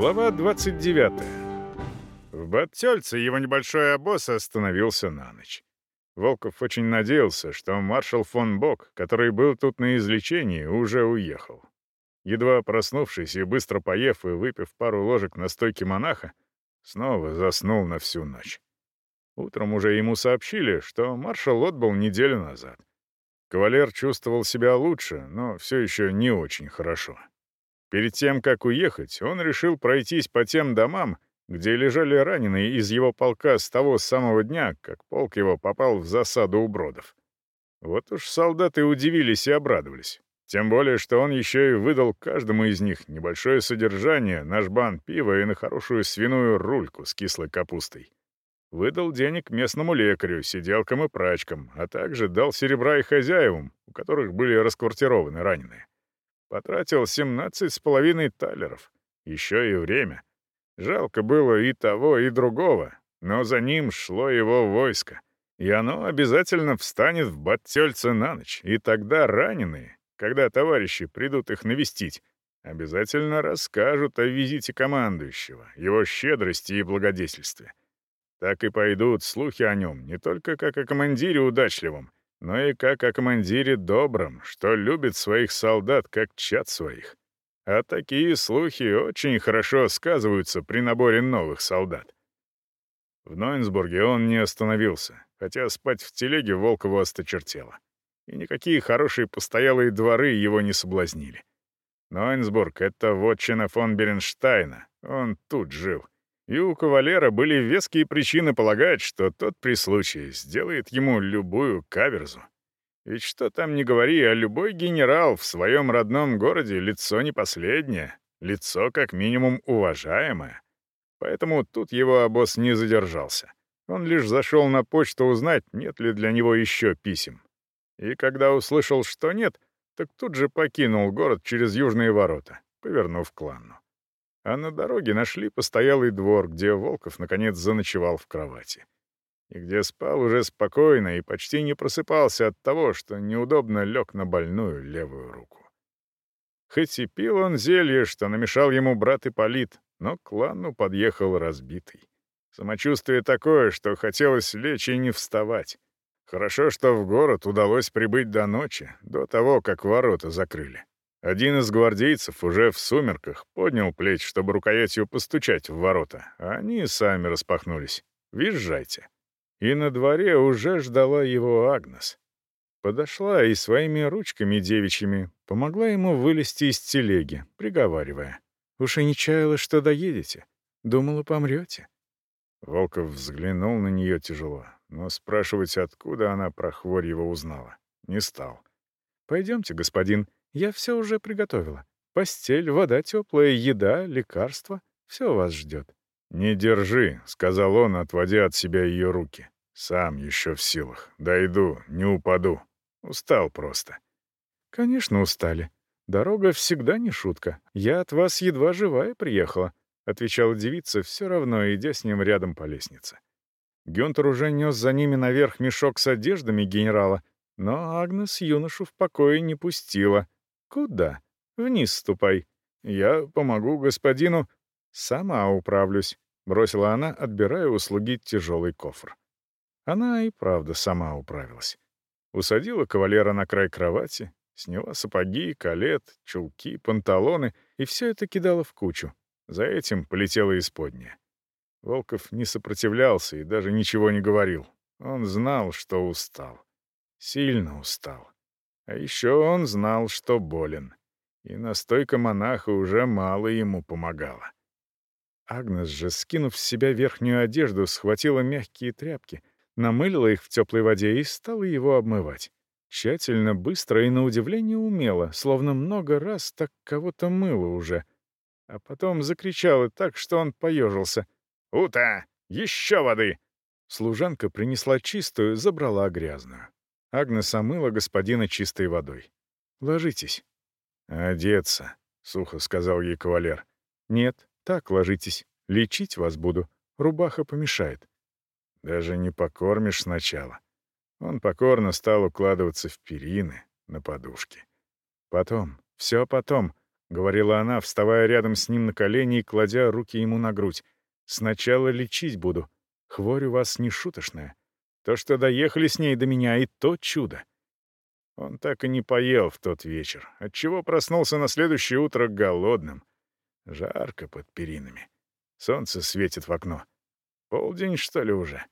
Глава 29. В Баттельце его небольшой обоз остановился на ночь. Волков очень надеялся, что маршал фон Бок, который был тут на излечении, уже уехал. Едва проснувшись и быстро поев и выпив пару ложек на стойке монаха, снова заснул на всю ночь. Утром уже ему сообщили, что маршал отбыл неделю назад. Кавалер чувствовал себя лучше, но все еще не очень хорошо. Перед тем, как уехать, он решил пройтись по тем домам, где лежали раненые из его полка с того самого дня, как полк его попал в засаду убродов. Вот уж солдаты удивились и обрадовались. Тем более, что он еще и выдал каждому из них небольшое содержание на жбан пива и на хорошую свиную рульку с кислой капустой. Выдал денег местному лекарю, сиделкам и прачкам, а также дал серебра и хозяевам, у которых были расквартированы раненые. Потратил 17 с половиной талеров. Еще и время. Жалко было и того, и другого, но за ним шло его войско. И оно обязательно встанет в Баттельце на ночь, и тогда раненые, когда товарищи придут их навестить, обязательно расскажут о визите командующего, его щедрости и благодетельстве. Так и пойдут слухи о нем не только как о командире удачливом, но ну и как о командире добром, что любит своих солдат как чат своих. А такие слухи очень хорошо сказываются при наборе новых солдат. В Нойнсбурге он не остановился, хотя спать в телеге Волкову осточертело. И никакие хорошие постоялые дворы его не соблазнили. Нойнсбург — это вотчина фон Беренштайна, он тут жил — и у кавалера были веские причины полагать, что тот при случае сделает ему любую каверзу. Ведь что там не говори, а любой генерал в своем родном городе лицо не последнее, лицо как минимум уважаемое. Поэтому тут его обоз не задержался. Он лишь зашел на почту узнать, нет ли для него еще писем. И когда услышал, что нет, так тут же покинул город через южные ворота, повернув к Ланну а на дороге нашли постоялый двор, где Волков наконец заночевал в кровати. И где спал уже спокойно и почти не просыпался от того, что неудобно лег на больную левую руку. Хоть и пил он зелье, что намешал ему брат Ипполит, но к клану подъехал разбитый. Самочувствие такое, что хотелось лечь и не вставать. Хорошо, что в город удалось прибыть до ночи, до того, как ворота закрыли. Один из гвардейцев уже в сумерках поднял плеч, чтобы рукоятью постучать в ворота. А они сами распахнулись. «Визжайте». И на дворе уже ждала его Агнес. Подошла и своими ручками девичьими помогла ему вылезти из телеги, приговаривая. «Уж и не чаяла, что доедете. Думала, помрете». Волков взглянул на нее тяжело, но спрашивать, откуда она про хворь его узнала, не стал. «Пойдемте, господин», я все уже приготовила. Постель, вода теплая, еда, лекарства. Все вас ждет. «Не держи», — сказал он, отводя от себя ее руки. «Сам еще в силах. Дойду, не упаду. Устал просто». «Конечно, устали. Дорога всегда не шутка. Я от вас едва живая приехала», — отвечала девица, все равно идя с ним рядом по лестнице. Гюнтер уже нес за ними наверх мешок с одеждами генерала, но Агнес юношу в покое не пустила — «Куда?» «Вниз ступай. Я помогу господину...» «Сама управлюсь», — бросила она, отбирая услуги тяжелый кофр. Она и правда сама управилась. Усадила кавалера на край кровати, сняла сапоги, калет, чулки, панталоны, и все это кидала в кучу. За этим полетела исподняя. Волков не сопротивлялся и даже ничего не говорил. Он знал, что устал. Сильно устал. А еще он знал, что болен. И настойка монаха уже мало ему помогала. Агнес же, скинув с себя верхнюю одежду, схватила мягкие тряпки, намылила их в теплой воде и стала его обмывать. Тщательно, быстро и, на удивление, умело, словно много раз так кого-то мыло уже. А Агна сама господина чистой водой. «Ложитесь». «Одеться», — сухо сказал ей кавалер. «Нет, так ложитесь. Лечить вас буду. Рубаха помешает». «Даже не покормишь сначала». Он покорно стал укладываться в перины на подушке. «Потом, все потом», — говорила она, вставая рядом с ним на колени и кладя руки ему на грудь. «Сначала лечить буду. Хворь у вас не шуточная. То, что доехали с ней до меня, и то чудо. Он так и не поел в тот вечер, отчего проснулся на следующее утро голодным. Жарко под перинами. Солнце светит в окно. Полдень, что ли, уже?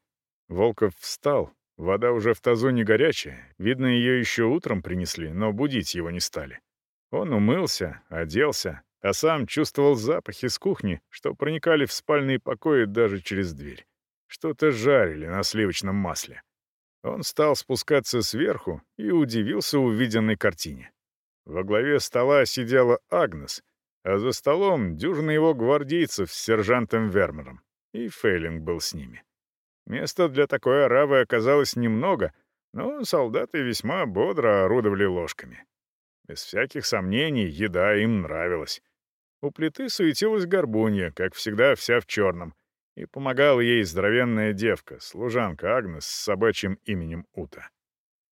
Волков встал. Вода уже в тазу не горячая. Видно, ее еще утром принесли, но будить его не стали. Он умылся, оделся, а сам чувствовал запахи с кухни, что проникали в спальные покои даже через дверь что-то жарили на сливочном масле. Он стал спускаться сверху и удивился увиденной картине. Во главе стола сидела Агнес, а за столом дюжина его гвардейцев с сержантом Вермером, и Фейлинг был с ними. Места для такой оравы оказалось немного, но солдаты весьма бодро орудовали ложками. Без всяких сомнений, еда им нравилась. У плиты суетилась горбунья, как всегда, вся в черном — и помогала ей здоровенная девка, служанка Агнес с собачьим именем Ута.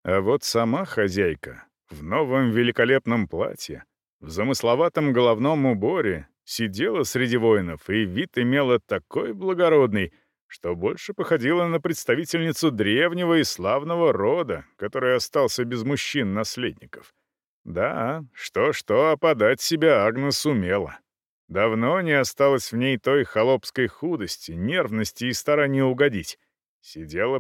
А вот сама хозяйка в новом великолепном платье, в замысловатом головном уборе, сидела среди воинов и вид имела такой благородный, что больше походила на представительницу древнего и славного рода, который остался без мужчин-наследников. Да, что-что, а опадать себя Агнес умела. Давно не осталось в ней той холопской худости, нервности и старания угодить. Сидела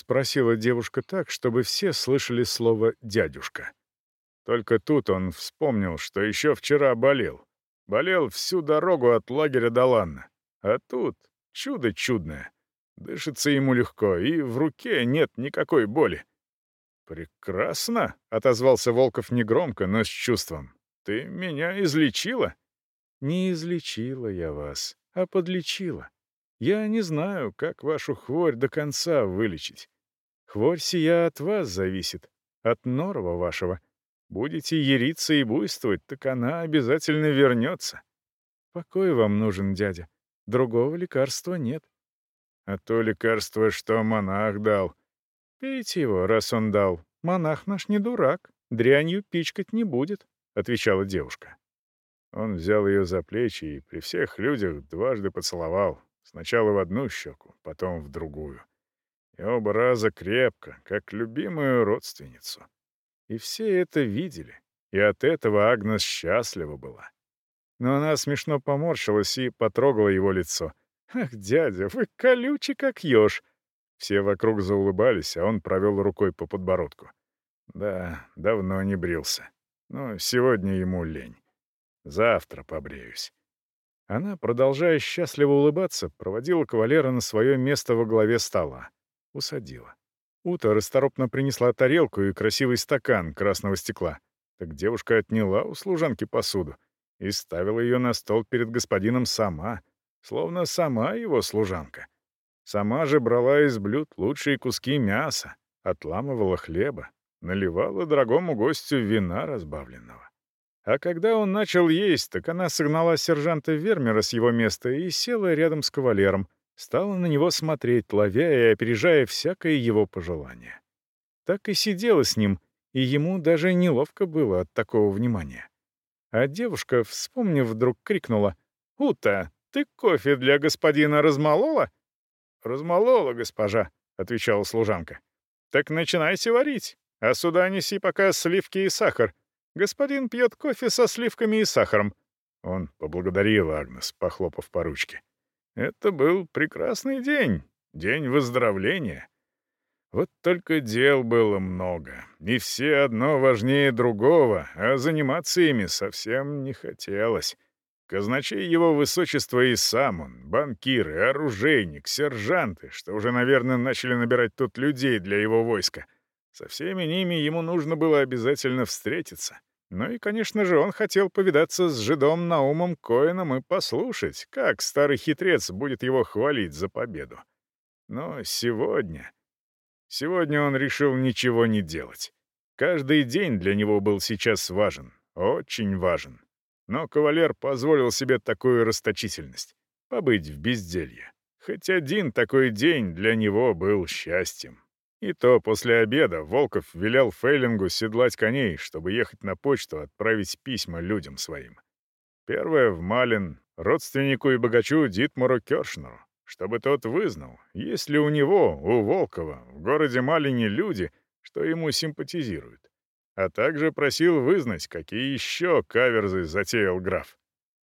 спросила девушка так, чтобы все слышали слово «дядюшка». Только тут он вспомнил, что еще вчера болел. Болел всю дорогу от лагеря до Ланна. А тут чудо чудное. Дышится ему легко, и в руке нет никакой боли. «Прекрасно!» — отозвался Волков негромко, но с чувством. «Ты меня излечила?» «Не излечила я вас, а подлечила», я не знаю, как вашу хворь до конца вылечить. Хворь сия от вас зависит, от норова вашего. Будете ериться и буйствовать, так она обязательно вернется. Покой вам нужен, дядя. Другого лекарства нет. А то лекарство, что монах дал. Пейте его, раз он дал. Монах наш не дурак, дрянью пичкать не будет, — отвечала девушка. Он взял ее за плечи и при всех людях дважды поцеловал, Сначала в одну щеку, потом в другую. И оба раза крепко, как любимую родственницу. И все это видели, и от этого Агнес счастлива была. Но она смешно поморщилась и потрогала его лицо. «Ах, дядя, вы колючий как еж!» Все вокруг заулыбались, а он провел рукой по подбородку. Да, давно не брился. Но сегодня ему лень. Завтра побреюсь. Она, продолжая счастливо улыбаться, проводила кавалера на свое место во главе стола. Усадила. Ута расторопно принесла тарелку и красивый стакан красного стекла. Так девушка отняла у служанки посуду и ставила ее на стол перед господином сама, словно сама его служанка. Сама же брала из блюд лучшие куски мяса, отламывала хлеба, наливала дорогому гостю вина разбавленного. А когда он начал есть, так она согнала сержанта Вермера с его места и села рядом с кавалером, стала на него смотреть, ловя и опережая всякое его пожелание. Так и сидела с ним, и ему даже неловко было от такого внимания. А девушка, вспомнив, вдруг крикнула, «Ута, ты кофе для господина размолола?» «Размолола, госпожа», — отвечала служанка. «Так начинайте варить, а сюда неси пока сливки и сахар, господин пьет кофе со сливками и сахаром». Он поблагодарил Агнес, похлопав по ручке. «Это был прекрасный день, день выздоровления». Вот только дел было много, и все одно важнее другого, а заниматься ими совсем не хотелось. Казначей его высочества и сам он, банкиры, оружейник, сержанты, что уже, наверное, начали набирать тут людей для его войска — со всеми ними ему нужно было обязательно встретиться. Ну и, конечно же, он хотел повидаться с жидом Наумом Коином и послушать, как старый хитрец будет его хвалить за победу. Но сегодня... Сегодня он решил ничего не делать. Каждый день для него был сейчас важен, очень важен. Но кавалер позволил себе такую расточительность — побыть в безделье. Хоть один такой день для него был счастьем. И то после обеда Волков велел Фейлингу седлать коней, чтобы ехать на почту отправить письма людям своим. Первое в Малин, родственнику и богачу Дитмару Кёршнеру, чтобы тот вызнал, есть ли у него, у Волкова, в городе Малине люди, что ему симпатизируют. А также просил вызнать, какие еще каверзы затеял граф.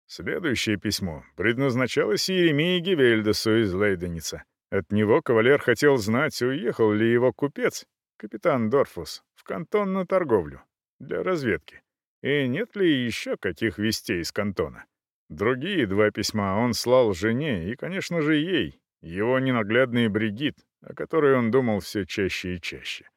Следующее письмо предназначалось Еремии Гевельдесу из Лейденица — от него кавалер хотел знать, уехал ли его купец, капитан Дорфус, в кантон на торговлю, для разведки. И нет ли еще каких вестей из кантона? Другие два письма он слал жене и, конечно же, ей, его ненаглядный Бригит, о которой он думал все чаще и чаще.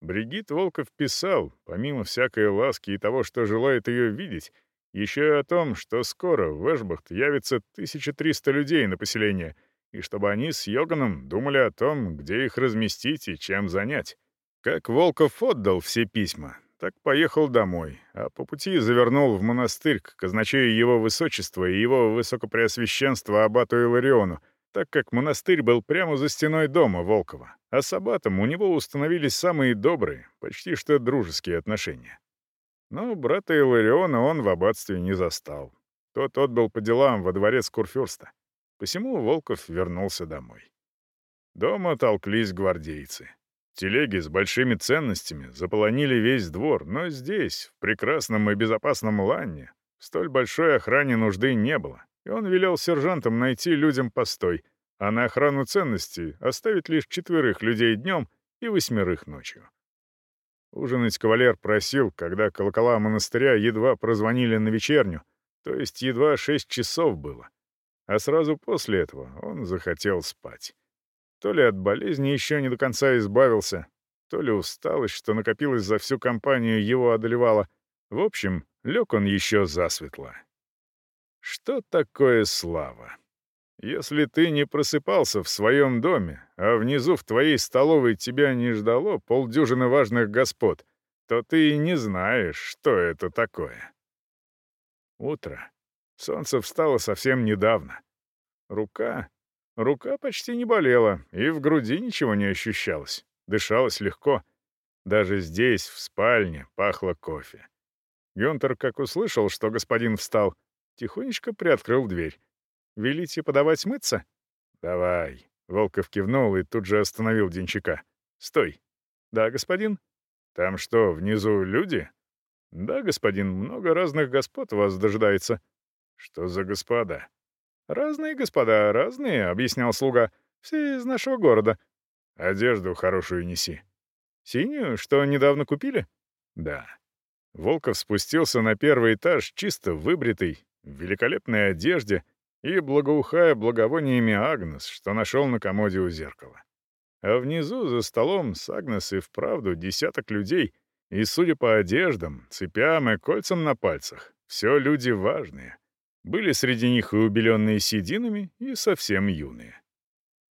Бригит Волков писал, помимо всякой ласки и того, что желает ее видеть, еще и о том, что скоро в Эшбахт явится 1300 людей на поселение — и чтобы они с Йоганом думали о том, где их разместить и чем занять. Как Волков отдал все письма, так поехал домой, а по пути завернул в монастырь к казначею его высочества и его высокопреосвященства аббату Илариону, так как монастырь был прямо за стеной дома Волкова, а с аббатом у него установились самые добрые, почти что дружеские отношения. Но брата Илариона он в аббатстве не застал. Тот отбыл по делам во дворец Курфюрста. Посему Волков вернулся домой. Дома толклись гвардейцы. Телеги с большими ценностями заполонили весь двор, но здесь, в прекрасном и безопасном Ланне, столь большой охране нужды не было, и он велел сержантам найти людям постой, а на охрану ценностей оставить лишь четверых людей днем и восьмерых ночью. Ужинать кавалер просил, когда колокола монастыря едва прозвонили на вечерню, то есть едва шесть часов было — а сразу после этого он захотел спать. То ли от болезни еще не до конца избавился, то ли усталость, что накопилась за всю компанию, его одолевала. В общем, лег он еще засветло. Что такое слава? Если ты не просыпался в своем доме, а внизу в твоей столовой тебя не ждало полдюжины важных господ, то ты и не знаешь, что это такое. Утро Солнце встало совсем недавно. Рука... Рука почти не болела, и в груди ничего не ощущалось. Дышалось легко. Даже здесь, в спальне, пахло кофе. Гюнтер, как услышал, что господин встал, тихонечко приоткрыл дверь. «Велите подавать мыться?» «Давай». Волков кивнул и тут же остановил денчика. «Стой». «Да, господин». «Там что, внизу люди?» «Да, господин, много разных господ вас дожидается». Что за господа? Разные господа, разные, объяснял слуга. Все из нашего города. Одежду хорошую неси. Синюю, что недавно купили? Да. Волков спустился на первый этаж, чисто выбритый, в великолепной одежде и благоухая благовониями Агнес, что нашел на комоде у зеркала. А внизу, за столом, с Агнес и вправду десяток людей, и, судя по одеждам, цепям и кольцам на пальцах, все люди важные — были среди них и убеленные сединами, и совсем юные.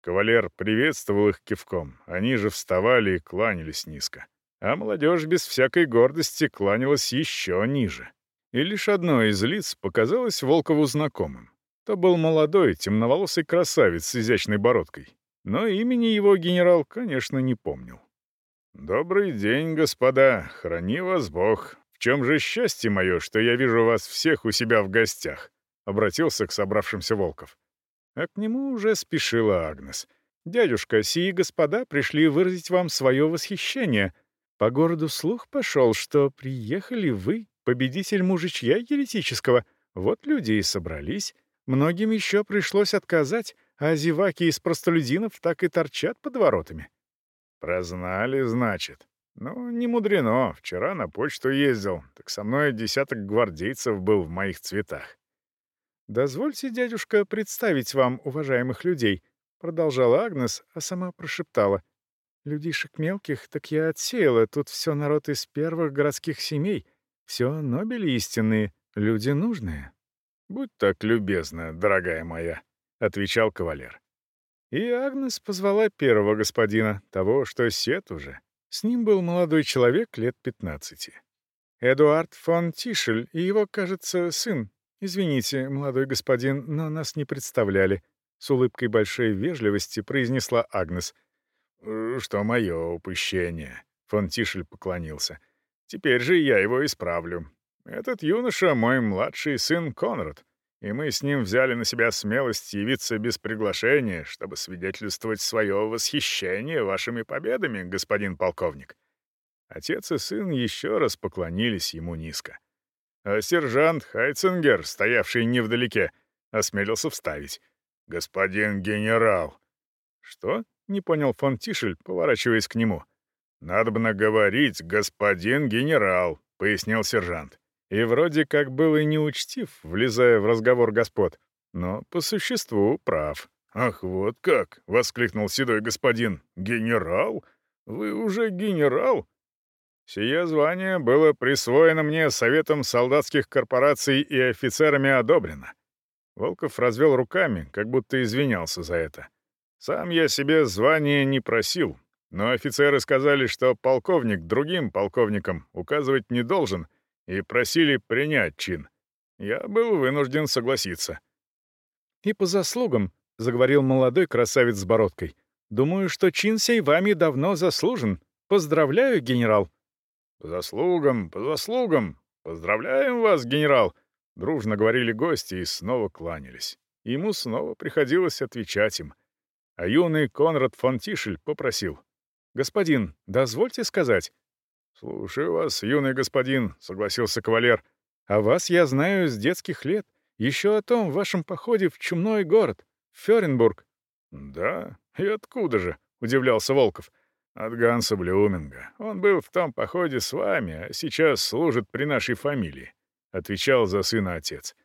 Кавалер приветствовал их кивком, они же вставали и кланялись низко. А молодежь без всякой гордости кланялась еще ниже. И лишь одно из лиц показалось Волкову знакомым. То был молодой, темноволосый красавец с изящной бородкой. Но имени его генерал, конечно, не помнил. «Добрый день, господа, храни вас Бог», В чем же счастье мое, что я вижу вас всех у себя в гостях?» — обратился к собравшимся Волков. А к нему уже спешила Агнес. «Дядюшка, сии господа пришли выразить вам свое восхищение. По городу слух пошел, что приехали вы, победитель мужичья еретического. Вот люди и собрались. Многим еще пришлось отказать, а зеваки из Ну, не мудрено. Вчера на почту ездил. Так со мной десяток гвардейцев был в моих цветах. «Дозвольте, дядюшка, представить вам уважаемых людей», — продолжала Агнес, а сама прошептала. «Людишек мелких так я отсеяла. Тут все народ из первых городских семей. Все нобели истинные, люди нужные». «Будь так любезна, дорогая моя», — отвечал кавалер. И Агнес позвала первого господина, того, что сет уже. С ним был молодой человек лет 15. Эдуард фон Тишель и его, кажется, сын. Извините, молодой господин, но нас не представляли. С улыбкой большой вежливости произнесла Агнес. «Э, «Что мое упущение?» Фон Тишель поклонился. «Теперь же я его исправлю. Этот юноша — мой младший сын Конрад и мы с ним взяли на себя смелость явиться без приглашения, чтобы свидетельствовать свое восхищение вашими победами, господин полковник». Отец и сын еще раз поклонились ему низко. А сержант Хайцингер, стоявший невдалеке, осмелился вставить. «Господин генерал!» «Что?» — не понял фон Тишель, поворачиваясь к нему. «Надобно говорить, господин генерал», — пояснил сержант. И вроде как был и неучтив, влезая в разговор господ, но по существу прав. «Ах, вот как!» — воскликнул седой господин. «Генерал? Вы уже генерал?» Сие звание было присвоено мне Советом солдатских корпораций и офицерами одобрено. Волков развел руками, как будто извинялся за и просили принять чин. Я был вынужден согласиться. «И по заслугам», — заговорил молодой красавец с бородкой, «думаю, что чин сей вами давно заслужен. Поздравляю, генерал». «По заслугам, по заслугам! Поздравляем вас, генерал!» — дружно говорили гости и снова кланялись. Ему снова приходилось отвечать им. А юный Конрад фон Тишель попросил. «Господин, дозвольте сказать, «Слушаю вас, юный господин», — согласился кавалер. «А вас я знаю с детских лет. Еще о том в вашем походе в чумной город, Ференбург». «Да? И откуда же?» — удивлялся Волков. «От Ганса Блюминга. Он был в том походе с вами, а сейчас служит при нашей фамилии», — отвечал за сына отец.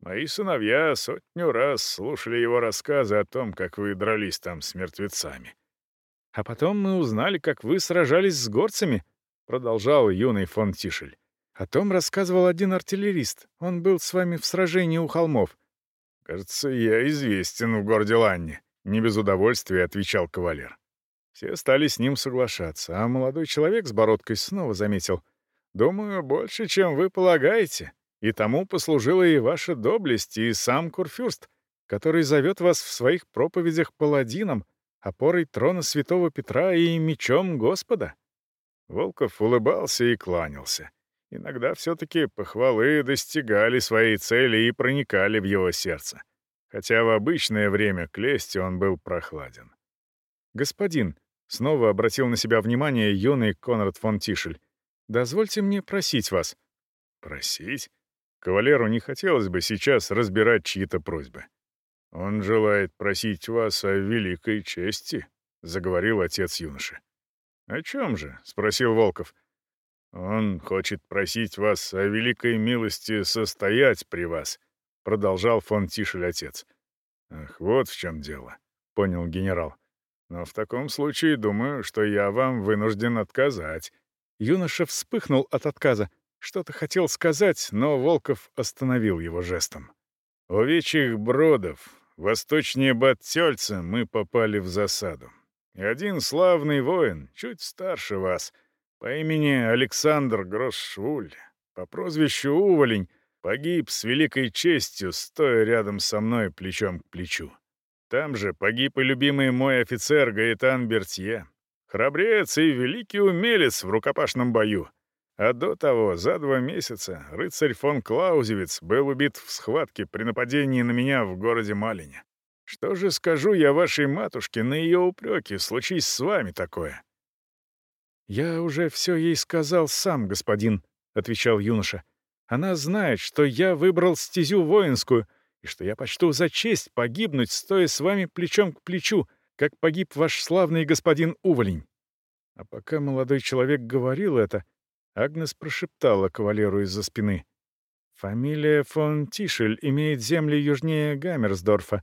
«Мои сыновья сотню раз слушали его рассказы о том, как вы дрались там с мертвецами». «А потом мы узнали, как вы сражались с горцами», Продолжал юный фон Тишель. О том рассказывал один артиллерист. Он был с вами в сражении у холмов. «Кажется, я известен в городе Ланне», — не без удовольствия отвечал кавалер. Все стали с ним соглашаться, а молодой человек с бородкой снова заметил. «Думаю, больше, чем вы полагаете. И тому послужила и ваша доблесть, и сам Курфюрст, который зовет вас в своих проповедях паладином, опорой трона святого Петра и мечом Господа». Волков улыбался и кланялся. Иногда все-таки похвалы достигали своей цели и проникали в его сердце. Хотя в обычное время к лести он был прохладен. «Господин», — снова обратил на себя внимание юный Конрад фон Тишель, «дозвольте мне просить вас». «Просить?» Кавалеру не хотелось бы сейчас разбирать чьи-то просьбы. «Он желает просить вас о великой чести», — заговорил отец юноши. «О чем же?» — спросил Волков. «Он хочет просить вас о великой милости состоять при вас», — продолжал фон Тишель отец. «Ах, вот в чем дело», — понял генерал. «Но в таком случае думаю, что я вам вынужден отказать». Юноша вспыхнул от отказа. Что-то хотел сказать, но Волков остановил его жестом. «Овечьих бродов, восточнее Баттельца, мы попали в засаду. Один славный воин, чуть старше вас, по имени Александр Гросшвуль, по прозвищу Уволень, погиб с великой честью, стоя рядом со мной плечом к плечу. Там же погиб и любимый мой офицер Гаэтан Бертье, храбрец и великий умелец в рукопашном бою. А до того, за два месяца, рыцарь фон Клаузевиц был убит в схватке при нападении на меня в городе Малине. Что же скажу я вашей матушке на ее упреки, случись с вами такое?» «Я уже все ей сказал сам, господин», — отвечал юноша. «Она знает, что я выбрал стезю воинскую, и что я почту за честь погибнуть, стоя с вами плечом к плечу, как погиб ваш славный господин Уволень». А пока молодой человек говорил это, Агнес прошептала кавалеру из-за спины. «Фамилия фон Тишель имеет земли южнее Гаммерсдорфа.